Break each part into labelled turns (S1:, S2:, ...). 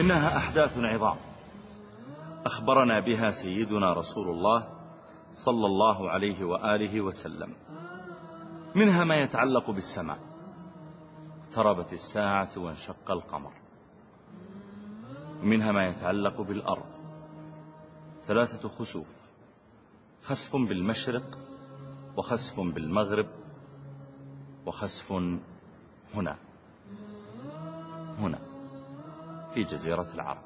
S1: إنها أحداث عظام. أخبرنا بها سيدنا رسول الله صلى الله عليه وآله وسلم. منها ما يتعلق بالسماء. اقتربت الساعة وانشق القمر. منها ما يتعلق بالأرض. ثلاثة خسوف. خسف بالمشرق وخسف بالمغرب وخسف هنا. هنا. في جزيرة العرب.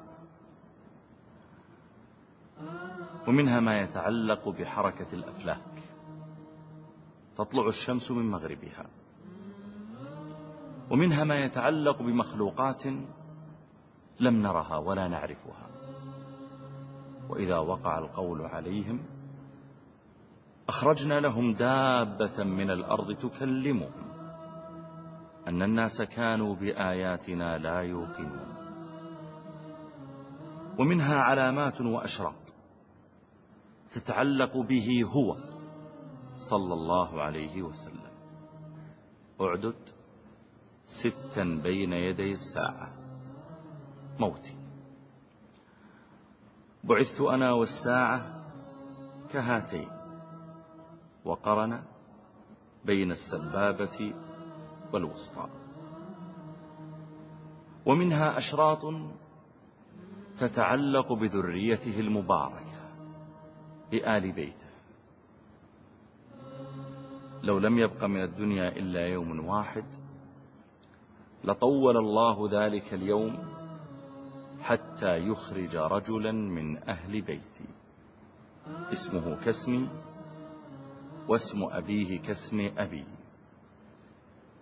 S1: ومنها ما يتعلق بحركة الأفلاك. تطلع الشمس من مغربها. ومنها ما يتعلق بمخلوقات لم نرها ولا نعرفها. وإذا وقع القول عليهم أخرجنا لهم دابة من الأرض تكلمهم أن الناس كانوا بآياتنا لا يوقنون. ومنها علامات وأشراط تتعلق به هو صلى الله عليه وسلم. أعدد ستا بين يدي الساعة. موتي. بعثت أنا والساعة كهاتين. وقرن بين السبابة والوسطى. ومنها أشراط تتعلق بذريته المباركة بآل بيته. لو لم يبق من الدنيا إلا يوم واحد لطول الله ذلك اليوم حتى يخرج رجلا من أهل بيتي. اسمه كاسمي واسم أبيه كاسم أبي.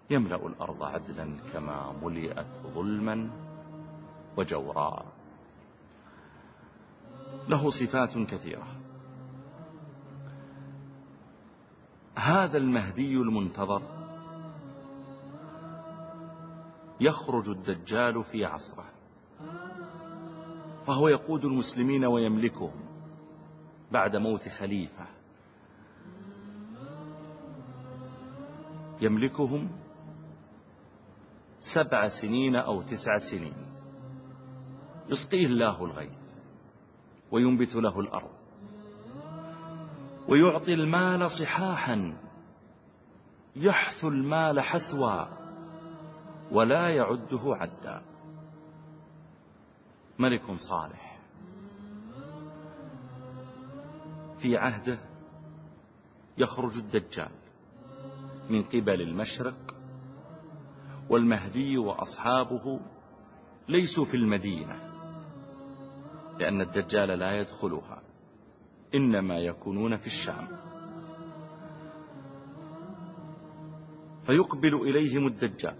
S1: يملأ الأرض عدلا كما ملئت ظلما وجورا. له صفات كثيرة. هذا المهدي المنتظر يخرج الدجال في عصره فهو يقود المسلمين ويملكهم بعد موت خليفة. يملكهم سبع سنين أو تسع سنين. يسقيه الله الغيث. وينبت له الأرض. ويعطي المال صحاحا. يحث المال حثوا. ولا يعده عدا. ملك صالح. في عهده يخرج الدجال من قبل المشرق. والمهدي وأصحابه ليسوا في المدينة. لأن الدجال لا يدخلها. إنما يكونون في الشام. فيقبل إليهم الدجال.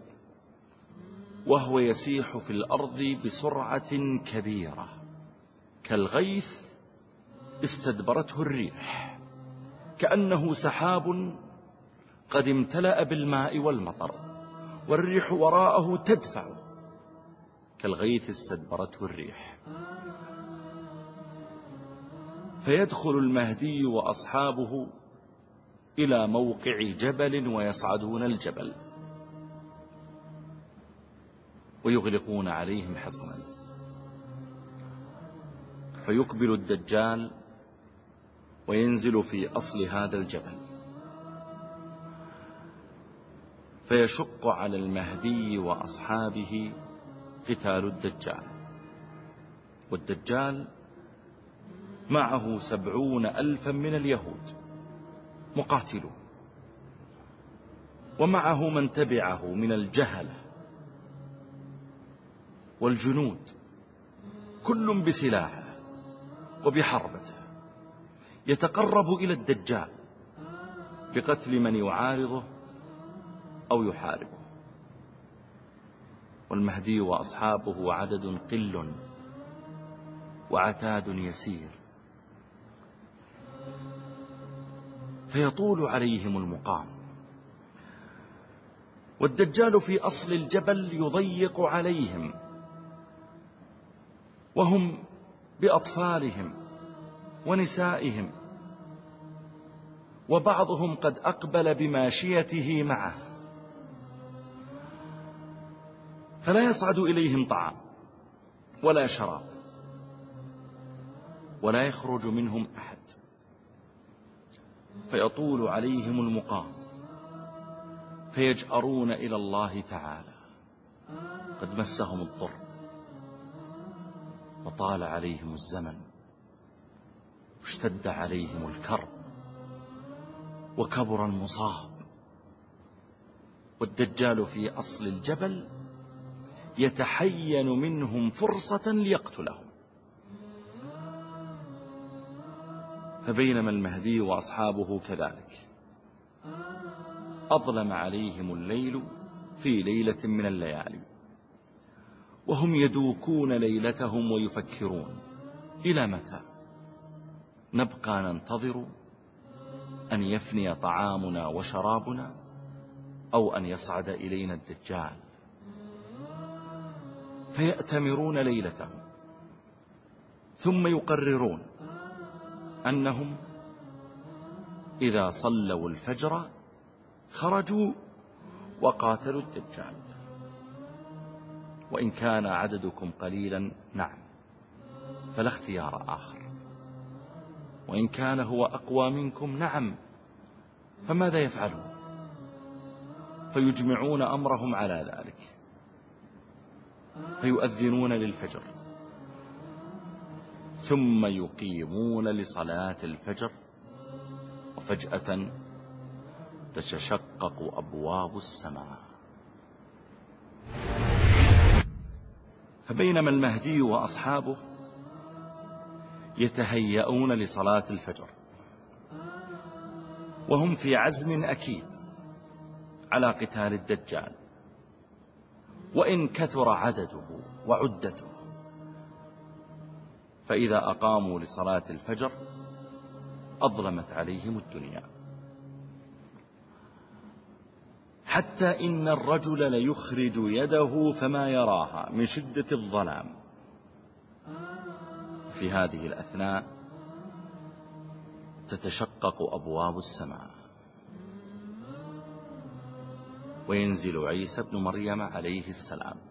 S1: وهو يسيح في الأرض بسرعة كبيرة. كالغيث استدبرته الريح. كأنه سحاب قد امتلأ بالماء والمطر والريح وراءه تدفع. كالغيث استدبرته الريح. فيدخل المهدي وأصحابه إلى موقع جبل ويصعدون الجبل ويغلقون عليهم حصنا. فيقبل الدجال وينزل في أصل هذا الجبل. فيشق على المهدي وأصحابه قتال الدجال. والدجال معه سبعون ألفا من اليهود. مقاتلون. ومعه من تبعه من الجهلة. والجنود. كل بسلاحه وبحربته. يتقرب إلى الدجال بقتل من يعارضه أو يحاربه. والمهدي وأصحابه عدد قل وعتاد يسير. فيطول عليهم المقام. والدجال في أصل الجبل يضيق عليهم وهم بأطفالهم ونسائهم وبعضهم قد أقبل بماشيته معه. فلا يصعد إليهم طعام ولا شراب ولا يخرج منهم أحد. فيطول عليهم المقام. فيجأرون إلى الله تعالى. قد مسهم الضر. وطال عليهم الزمن. واشتد عليهم الكرب. وكبر المصاب. والدجال في أصل الجبل يتحين منهم فرصة ليقتلهم. فبينما المهدي وأصحابه كذلك. أظلم عليهم الليل في ليلة من الليالي. وهم يدوكون ليلتهم ويفكرون. إلى متى؟ نبقى ننتظر أن يفني طعامنا وشرابنا أو أن يصعد إلينا الدجال. فيأتمرون ليلتهم. ثم يقررون. أنهم إذا صلوا الفجر خرجوا وقاتلوا الدجال. وإن كان عددكم قليلا نعم فلا اختيار آخر. وإن كان هو أقوى منكم نعم فماذا يفعلون؟ فيجمعون أمرهم على ذلك فيؤذنون للفجر. ثم يقيمون لصلاة الفجر وفجأة تتشقق أبواب السماء. فبينما المهدي وأصحابه يتهيئون لصلاة الفجر وهم في عزم أكيد على قتال الدجال وإن كثر عدده وعدته. فإذا أقاموا لصلاة الفجر أظلمت عليهم الدنيا. حتى إن الرجل ليخرج يده فما يراها من شدة الظلام. في هذه الأثناء تتشقق أبواب السماء. وينزل عيسى بن مريم عليه السلام.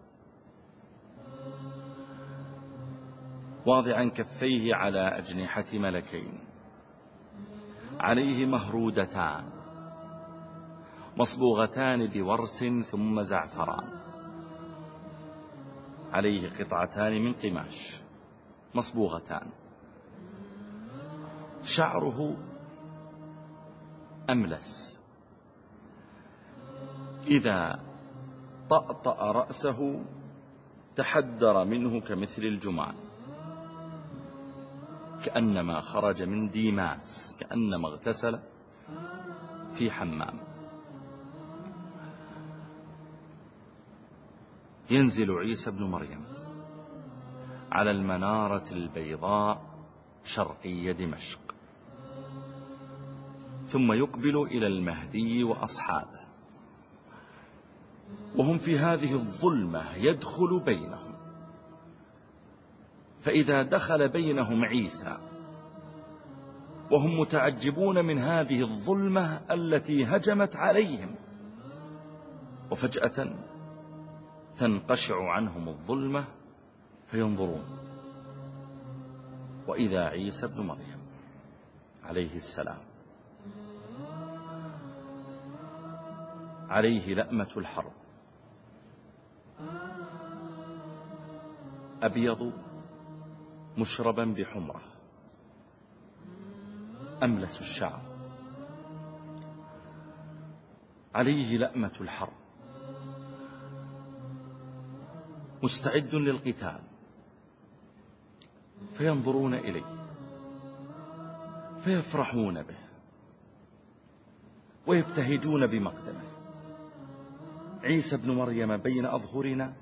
S1: واضعا كفيه على أجنحة ملكين. عليه مهرودتان. مصبوغتان بورس ثم زعفران. عليه قطعتان من قماش. مصبوغتان. شعره أملس. إذا طأطأ رأسه تحدر منه كمثل الجمان كأنما خرج من ديماس كأنما اغتسل في حمام. ينزل عيسى بن مريم على المنارة البيضاء شرقي دمشق ثم يقبل إلى المهدي وأصحابه. وهم في هذه الظلمة يدخل بينهم. فإذا دخل بينهم عيسى وهم متعجبون من هذه الظلمة التي هجمت عليهم وفجأة تنقشع عنهم الظلمة فينظرون وإذا عيسى ابن مريم عليه السلام عليه لأمة الحرب أبيض مشربا بحمرة. أملس الشعر. عليه لأمة الحرب. مستعد للقتال. فينظرون إليه. فيفرحون به. ويبتهجون بمقدمه. عيسى بن مريم بين أظهرنا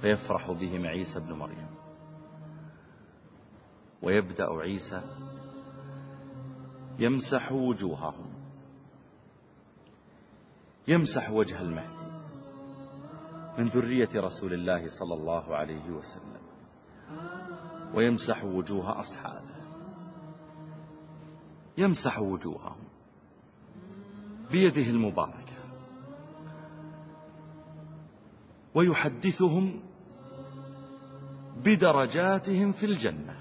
S1: فيفرح بهم عيسى ابن مريم. ويبدأ عيسى يمسح وجوههم. يمسح وجه المهدي من ذرية رسول الله صلى الله عليه وسلم. ويمسح وجوه أصحابه. يمسح وجوههم بيده المباركة. ويحدثهم بدرجاتهم في الجنة.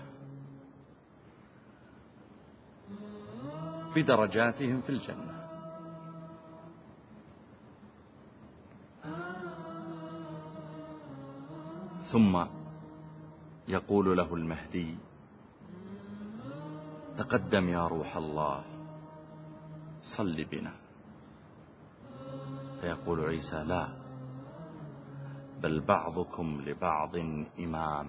S1: بدرجاتهم في الجنة. ثم يقول له المهدي تقدم يا روح الله صل بنا. فيقول عيسى لا. بل بعضكم لبعض إمام.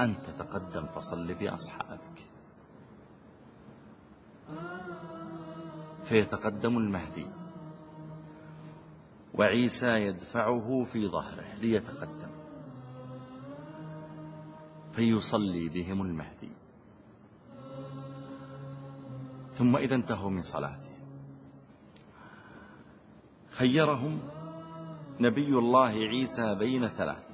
S1: أن تتقدم فصل بأصحابك. فيتقدم المهدي. وعيسى يدفعه في ظهره ليتقدم. فيصلي بهم المهدي. ثم إذا انتهوا من صلاتهم خيرهم نبي الله عيسى بين ثلاث.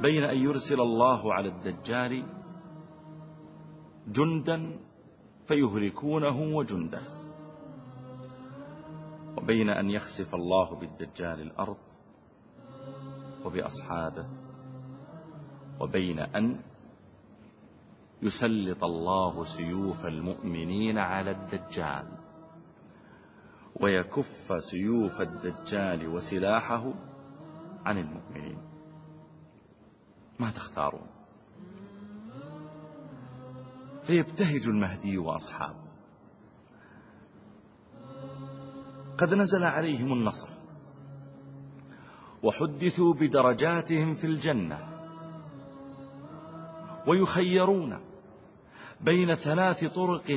S1: بين أن يرسل الله على الدجال جندا فيهلكونه وجنده وبين أن يخسف الله بالدجال الأرض وبأصحابه. وبين أن يسلط الله سيوف المؤمنين على الدجال. ويكف سيوف الدجال وسلاحه عن المؤمنين. ما تختارون؟ فيبتهج المهدي وأصحابه. قد نزل عليهم النصر. وحدثوا بدرجاتهم في الجنة. ويخيرون بين ثلاث طرق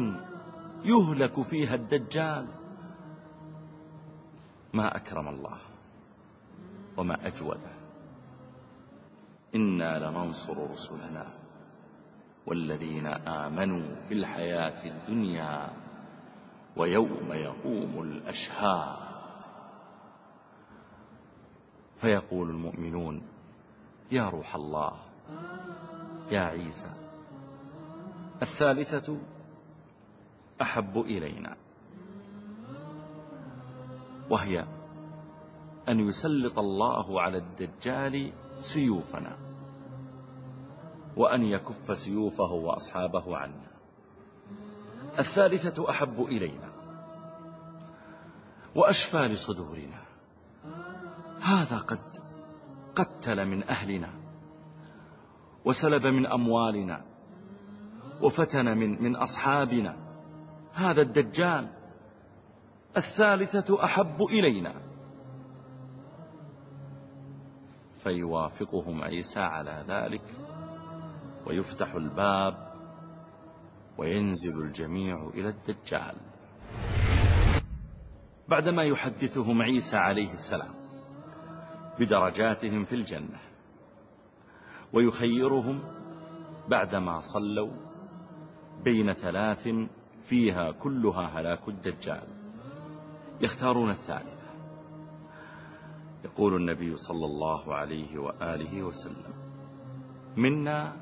S1: يهلك فيها الدجال. ما أكرم الله وما أجوده إنا لننصر رسلنا والذين آمنوا في الحياة الدنيا ويوم يقوم الأشهاد. فيقول المؤمنون يا روح الله يا عيسى الثالثة أحب إلينا. وهي أن يسلط الله على الدجال سيوفنا وأن يكف سيوفه وأصحابه عنا. الثالثة أحب إلينا وأشفى لصدورنا. هذا قد قتل من أهلنا وسلب من أموالنا وفتن من من أصحابنا. هذا الدجال الثالثة أحب إلينا. فيوافقهم عيسى على ذلك ويفتح الباب وينزل الجميع إلى الدجال. بعدما يحدثهم عيسى عليه السلام بدرجاتهم في الجنة ويخيرهم بعدما صلوا بين ثلاث فيها كلها هلاك الدجال. يختارون الثالثة. يقول النبي صلى الله عليه وآله وسلم منا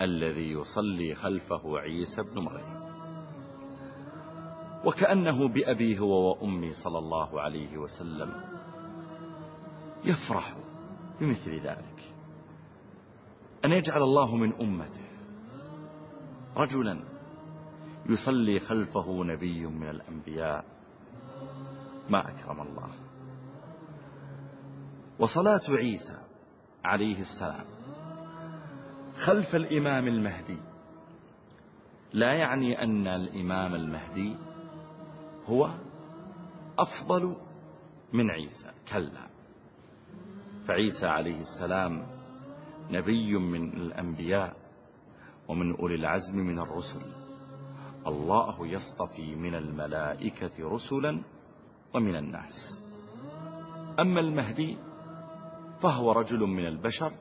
S1: الذي يصلي خلفه عيسى بن مريم. وكأنه بأبي هو وأمي صلى الله عليه وسلم يفرح بمثل ذلك. أن يجعل الله من أمته رجلا يصلي خلفه نبي من الأنبياء. ما أكرم الله. وصلاة عيسى عليه السلام خلف الإمام المهدي. لا يعني أن الإمام المهدي هو أفضل من عيسى كلا. فعيسى عليه السلام نبي من الأنبياء ومن أولي العزم من الرسل. الله يصطفي من الملائكة رسلا ومن الناس. أما المهدي فهو رجل من البشر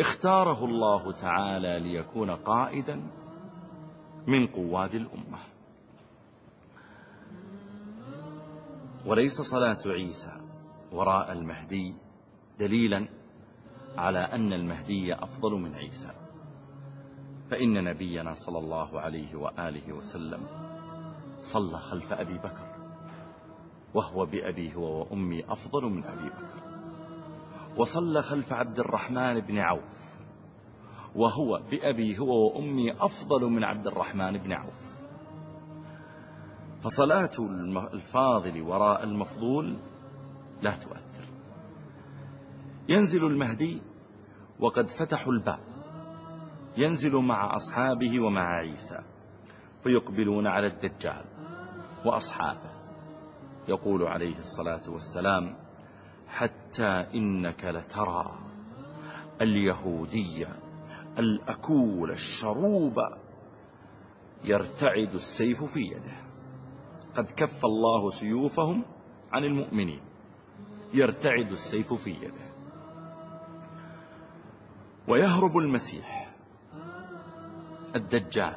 S1: اختاره الله تعالى ليكون قائدا من قواد الأمة. وليس صلاة عيسى وراء المهدي دليلا على أن المهدي أفضل من عيسى. فإن نبينا صلى الله عليه وآله وسلم صلى خلف أبي بكر. وهو بأبي هو وأمي أفضل من أبي بكر. وصلى خلف عبد الرحمن بن عوف. وهو بأبي هو وأمي أفضل من عبد الرحمن بن عوف. فصلاة الفاضل وراء المفضول لا تؤثر. ينزل المهدي وقد فتحوا الباب. ينزل مع أصحابه ومع عيسى. فيقبلون على الدجال وأصحابه. يقول عليه الصلاة والسلام حتى إنك لترى اليهودي الأكول الشروب يرتعد السيف في يده. قد كف الله سيوفهم عن المؤمنين. يرتعد السيف في يده. ويهرب المسيح. الدجال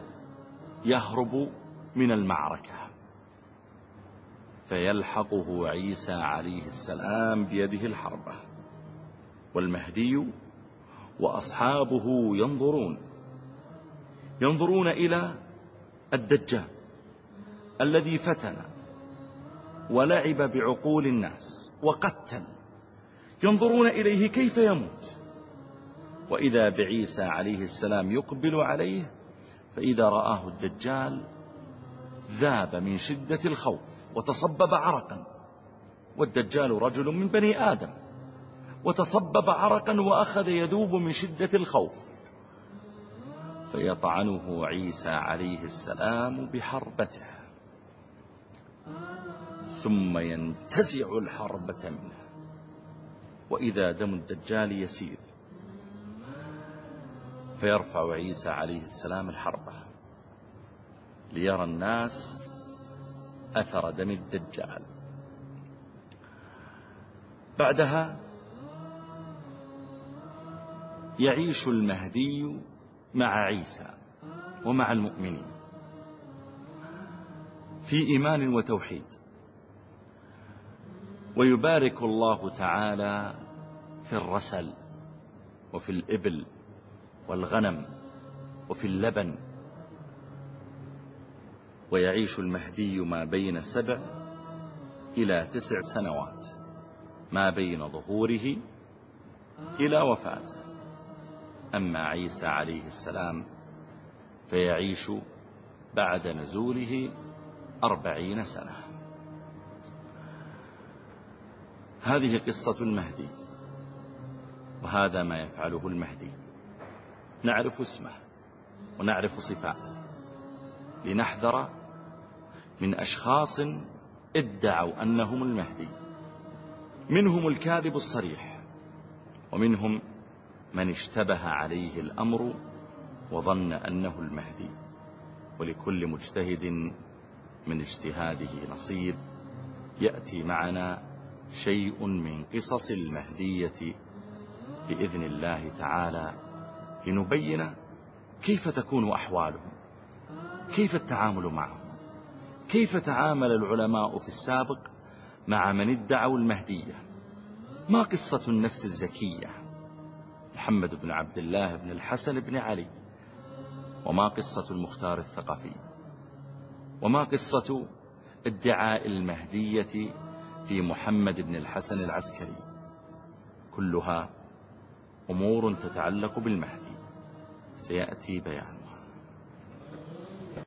S1: يهرب من المعركة. فيلحقه عيسى عليه السلام بيده الحربة. والمهدي وأصحابه ينظرون ينظرون إلى الدجال الذي فتن ولعب بعقول الناس وقتل ينظرون إليه كيف يموت. وإذا بعيسى عليه السلام يقبل عليه فإذا رآه الدجال ذاب من شدة الخوف وتصبب عرقا. والدجال رجل من بني آدم. وتصبب عرقا وأخذ يذوب من شدة الخوف. فيطعنه عيسى عليه السلام بحربته. ثم ينتزع الحربة منه. وإذا دم الدجال يسير. فيرفع عيسى عليه السلام الحربة. ليرى الناس أثر دم الدجال. بعدها يعيش المهدي مع عيسى ومع المؤمنين في إيمان وتوحيد. ويبارك الله تعالى في الرسل وفي الإبل والغنم وفي اللبن ويعيش المهدي ما بين سبع إلى تسع سنوات ما بين ظهوره إلى وفاته. أما عيسى عليه السلام فيعيش بعد نزوله أربعين سنة. هذه قصة المهدي وهذا ما يفعله المهدي. نعرف اسمه ونعرف صفاته. لنحذر من أشخاص ادعوا أنهم المهدي. منهم الكاذب الصريح ومنهم من اشتبه عليه الأمر وظن أنه المهدي. ولكل مجتهد من اجتهاده نصيب. يأتي معنا شيء من قصص المهدية بإذن الله تعالى لنبين كيف تكون أحوالهم كيف التعامل معهم. كيف تعامل العلماء في السابق مع من ادعوا المهدية؟ ما قصة النفس الزكية؟ محمد بن عبد الله بن الحسن بن علي. وما قصة المختار الثقفي؟ وما قصة ادعاء المهدية في محمد بن الحسن العسكري؟ كلها أمور تتعلق بالمهدي. سيأتي بيان.